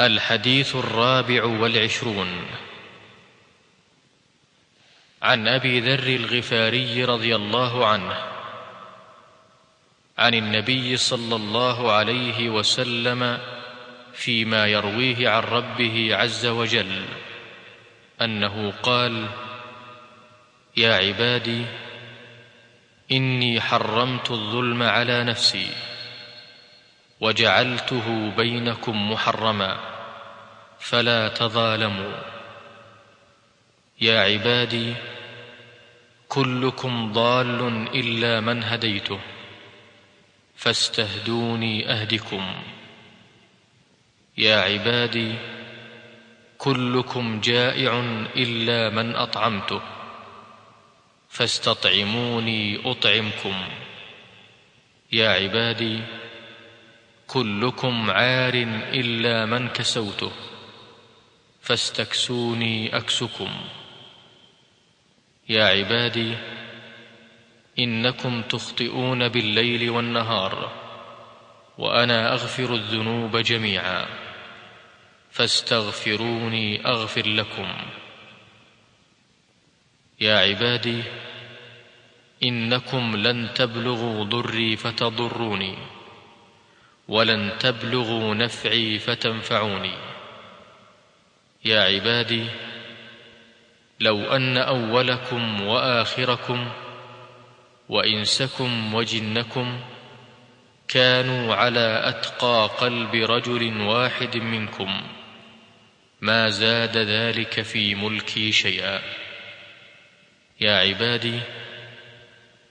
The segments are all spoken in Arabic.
الحديث الرابع والعشرون. عن أبي ذر الغفاري رضي الله عنه عن النبي صلى الله عليه وسلم فيما يرويه عن ربه عز وجل أنه قال يا عبادي إني حرمت الظلم على نفسي. وجعلته بينكم محرما فلا تظالموا. يا عبادي كلكم ضال إلا من هديته فاستهدوني أهدكم. يا عبادي كلكم جائع إلا من أطعمته فاستطعموني أطعمكم. يا عبادي كلكم عار إلا من كسوته فاستكسوني أكسكم. يا عبادي إنكم تخطئون بالليل والنهار وأنا أغفر الذنوب جميعا فاستغفروني أغفر لكم. يا عبادي إنكم لن تبلغوا ضري فتضروني. ولن تبلغوا نفعي فتنفعوني. يا عبادي لو أن أولكم وآخركم وإنسكم وجنكم كانوا على أتقى قلب رجل واحد منكم ما زاد ذلك في ملكي شيئا. يا عبادي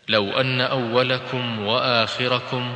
لو أن أولكم وآخركم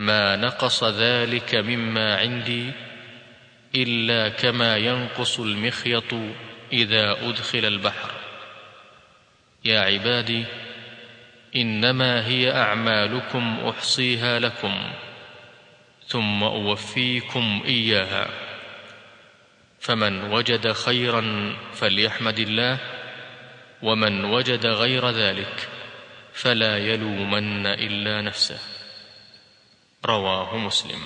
ما نقص ذلك مما عندي إلا كما ينقص المخيط إذا أدخل البحر. يا عبادي إنما هي أعمالكم أحصيها لكم ثم أوفيكم إياها. فمن وجد خيرا فليحمد الله ومن وجد غير ذلك فلا يلومن إلا نفسه. رواه مسلم.